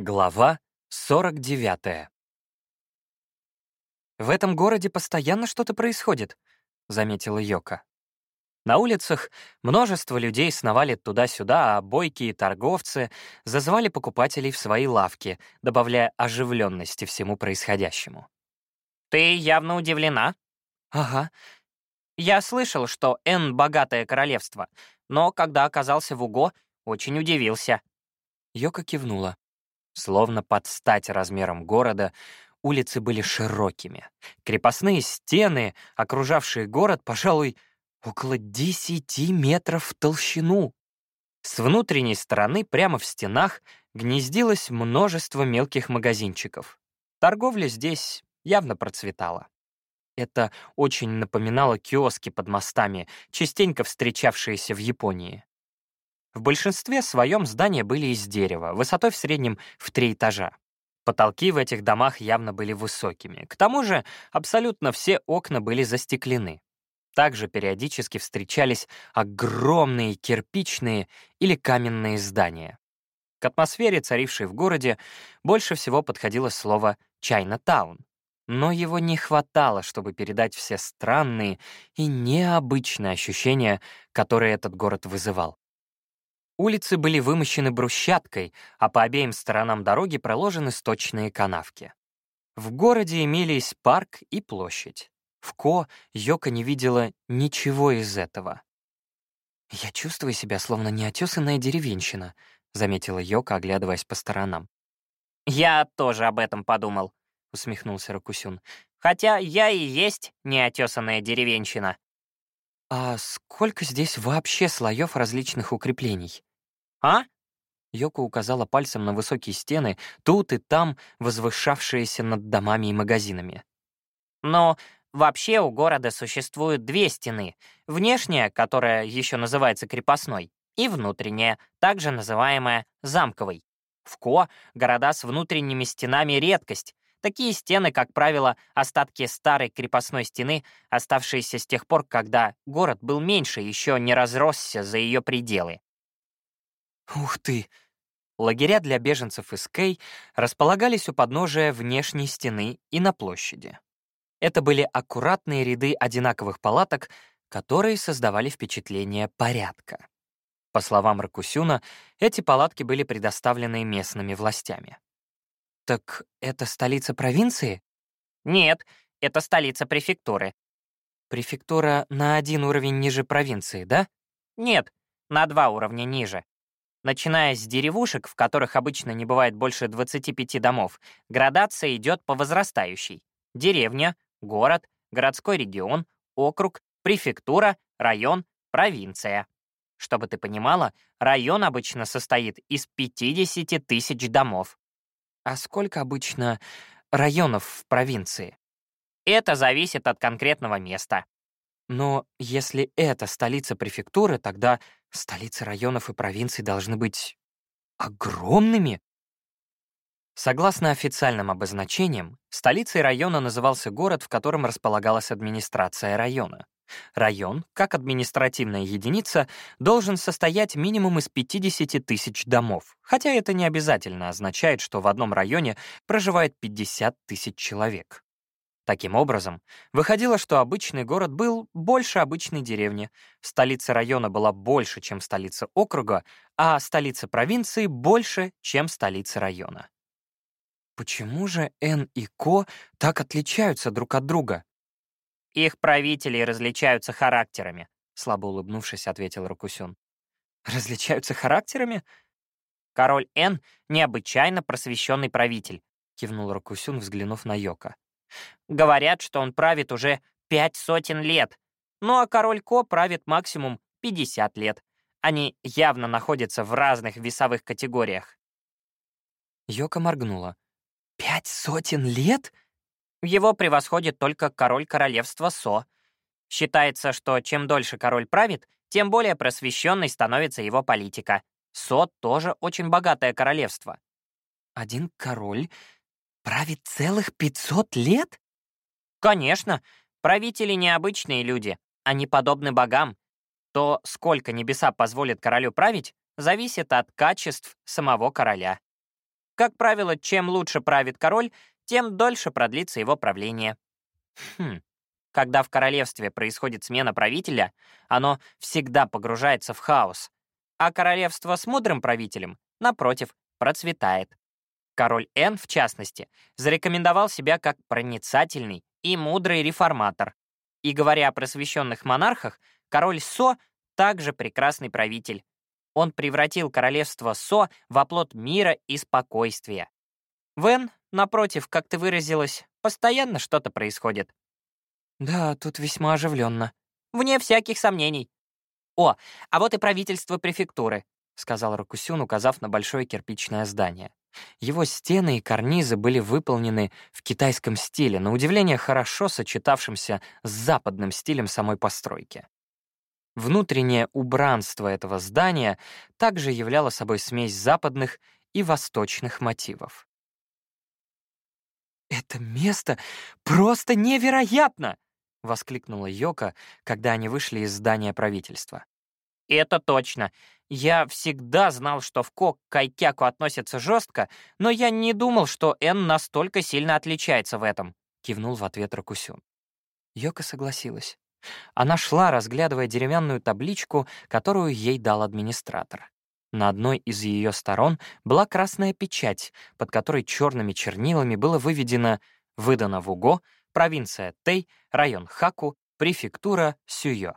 Глава 49. «В этом городе постоянно что-то происходит», — заметила Йока. На улицах множество людей сновали туда-сюда, а бойкие торговцы зазвали покупателей в свои лавки, добавляя оживленности всему происходящему. «Ты явно удивлена?» «Ага. Я слышал, что Н — богатое королевство, но когда оказался в Уго, очень удивился». Йока кивнула. Словно под стать размером города, улицы были широкими. Крепостные стены, окружавшие город, пожалуй, около 10 метров в толщину. С внутренней стороны, прямо в стенах, гнездилось множество мелких магазинчиков. Торговля здесь явно процветала. Это очень напоминало киоски под мостами, частенько встречавшиеся в Японии. В большинстве своем здания были из дерева, высотой в среднем в три этажа. Потолки в этих домах явно были высокими. К тому же абсолютно все окна были застеклены. Также периодически встречались огромные кирпичные или каменные здания. К атмосфере, царившей в городе, больше всего подходило слово «Чайна-таун», но его не хватало, чтобы передать все странные и необычные ощущения, которые этот город вызывал. Улицы были вымощены брусчаткой, а по обеим сторонам дороги проложены сточные канавки. В городе имелись парк и площадь. В Ко Йока не видела ничего из этого. «Я чувствую себя, словно неотесанная деревенщина», — заметила Йока, оглядываясь по сторонам. «Я тоже об этом подумал», — усмехнулся Ракусюн. «Хотя я и есть неотесанная деревенщина». «А сколько здесь вообще слоев различных укреплений?» «А?» Йоко указала пальцем на высокие стены, тут и там возвышавшиеся над домами и магазинами. «Но вообще у города существуют две стены. Внешняя, которая еще называется крепостной, и внутренняя, также называемая замковой. В Ко города с внутренними стенами — редкость, Такие стены, как правило, остатки старой крепостной стены, оставшиеся с тех пор, когда город был меньше, еще не разросся за ее пределы. Ух ты! Лагеря для беженцев из Кей располагались у подножия внешней стены и на площади. Это были аккуратные ряды одинаковых палаток, которые создавали впечатление порядка. По словам Ракусюна, эти палатки были предоставлены местными властями. «Так это столица провинции?» «Нет, это столица префектуры». «Префектура на один уровень ниже провинции, да?» «Нет, на два уровня ниже. Начиная с деревушек, в которых обычно не бывает больше 25 домов, градация идет по возрастающей. Деревня, город, городской регион, округ, префектура, район, провинция. Чтобы ты понимала, район обычно состоит из 50 тысяч домов. А сколько обычно районов в провинции? Это зависит от конкретного места. Но если это столица префектуры, тогда столицы районов и провинций должны быть огромными. Согласно официальным обозначениям, столицей района назывался город, в котором располагалась администрация района. Район, как административная единица, должен состоять минимум из 50 тысяч домов, хотя это не обязательно означает, что в одном районе проживает 50 тысяч человек. Таким образом, выходило, что обычный город был больше обычной деревни, столица района была больше, чем столица округа, а столица провинции больше, чем столица района. Почему же Н и Ко так отличаются друг от друга? Их правители различаются характерами», — слабо улыбнувшись, ответил Рокусюн. «Различаются характерами?» «Король Н — необычайно просвещенный правитель», — кивнул Рокусюн, взглянув на Йока. «Говорят, что он правит уже пять сотен лет, ну а король Ко правит максимум 50 лет. Они явно находятся в разных весовых категориях». Йока моргнула. «Пять сотен лет?» Его превосходит только король королевства Со. Считается, что чем дольше король правит, тем более просвещенной становится его политика. Со тоже очень богатое королевство. Один король правит целых 500 лет? Конечно. Правители необычные люди. Они подобны богам. То, сколько небеса позволит королю править, зависит от качеств самого короля. Как правило, чем лучше правит король, тем дольше продлится его правление. Хм. Когда в королевстве происходит смена правителя, оно всегда погружается в хаос, а королевство с мудрым правителем, напротив, процветает. Король Н, в частности, зарекомендовал себя как проницательный и мудрый реформатор. И говоря о просвещенных монархах, король Со также прекрасный правитель. Он превратил королевство Со в оплот мира и спокойствия. В Н, напротив, как ты выразилась, постоянно что-то происходит. Да, тут весьма оживленно. Вне всяких сомнений. О, а вот и правительство префектуры, сказал Ракусюн, указав на большое кирпичное здание. Его стены и карнизы были выполнены в китайском стиле, на удивление хорошо сочетавшимся с западным стилем самой постройки. Внутреннее убранство этого здания также являло собой смесь западных и восточных мотивов. «Это место просто невероятно!» — воскликнула Йока, когда они вышли из здания правительства. «Это точно. Я всегда знал, что в Ко к Кайкяку относятся жестко, но я не думал, что Эн настолько сильно отличается в этом», — кивнул в ответ Ракусюн. Йока согласилась. Она шла, разглядывая деревянную табличку, которую ей дал администратор. На одной из ее сторон была красная печать, под которой черными чернилами было выведено «Выдано в УГО, провинция Тэй, район Хаку, префектура Сюё».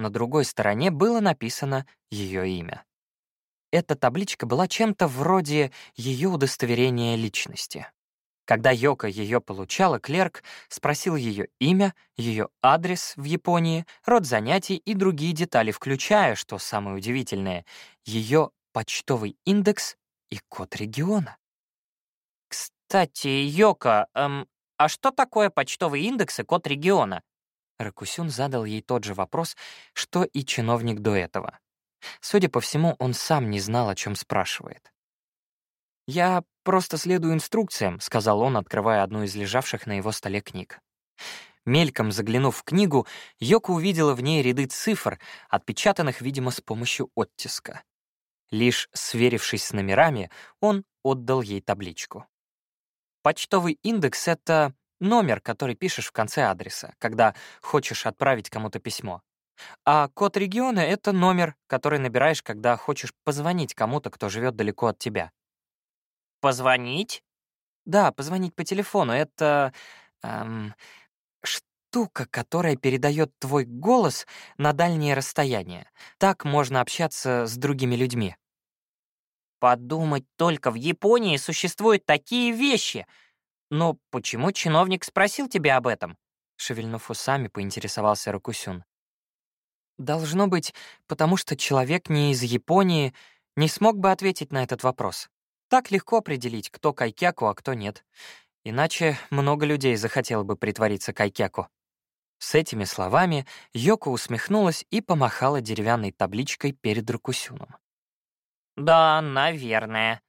На другой стороне было написано ее имя. Эта табличка была чем-то вроде ее удостоверения личности. Когда Йока ее получала, клерк спросил ее имя, ее адрес в Японии, род занятий и другие детали, включая, что самое удивительное, ее почтовый индекс и код региона. «Кстати, Йока, эм, а что такое почтовый индекс и код региона?» Ракусюн задал ей тот же вопрос, что и чиновник до этого. Судя по всему, он сам не знал, о чем спрашивает. «Я просто следую инструкциям», — сказал он, открывая одну из лежавших на его столе книг. Мельком заглянув в книгу, Йока увидела в ней ряды цифр, отпечатанных, видимо, с помощью оттиска. Лишь сверившись с номерами, он отдал ей табличку. Почтовый индекс — это номер, который пишешь в конце адреса, когда хочешь отправить кому-то письмо. А код региона — это номер, который набираешь, когда хочешь позвонить кому-то, кто живет далеко от тебя. Позвонить? Да, позвонить по телефону. Это эм, штука, которая передает твой голос на дальние расстояния. Так можно общаться с другими людьми. Подумать только, в Японии существуют такие вещи — «Но почему чиновник спросил тебя об этом?» Шевельнув усами, поинтересовался Ракусюн. «Должно быть, потому что человек не из Японии не смог бы ответить на этот вопрос. Так легко определить, кто кайкяку, а кто нет. Иначе много людей захотело бы притвориться кайкяку». С этими словами Йоко усмехнулась и помахала деревянной табличкой перед Ракусюном. «Да, наверное»,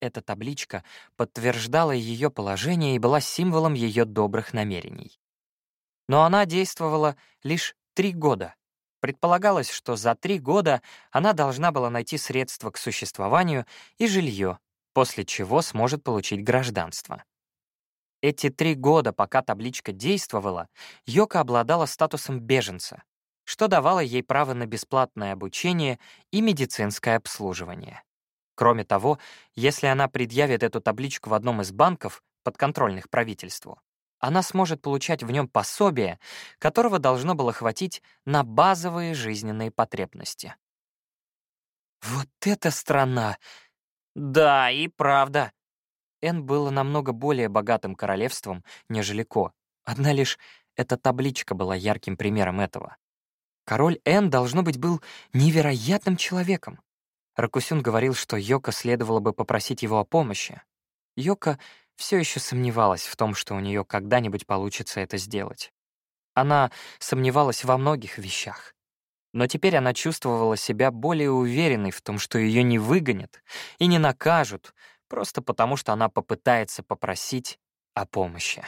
эта табличка подтверждала ее положение и была символом ее добрых намерений. Но она действовала лишь три года. Предполагалось, что за три года она должна была найти средства к существованию и жилье, после чего сможет получить гражданство. Эти три года, пока табличка действовала, Йока обладала статусом беженца, что давало ей право на бесплатное обучение и медицинское обслуживание. Кроме того, если она предъявит эту табличку в одном из банков, подконтрольных правительству, она сможет получать в нем пособие, которого должно было хватить на базовые жизненные потребности. Вот эта страна! Да, и правда. Эн было намного более богатым королевством, нежели Ко. Одна лишь эта табличка была ярким примером этого. Король Эн, должно быть, был невероятным человеком. Ракусюн говорил, что Йока следовало бы попросить его о помощи. Йока все еще сомневалась в том, что у нее когда-нибудь получится это сделать. Она сомневалась во многих вещах. Но теперь она чувствовала себя более уверенной в том, что ее не выгонят и не накажут, просто потому что она попытается попросить о помощи.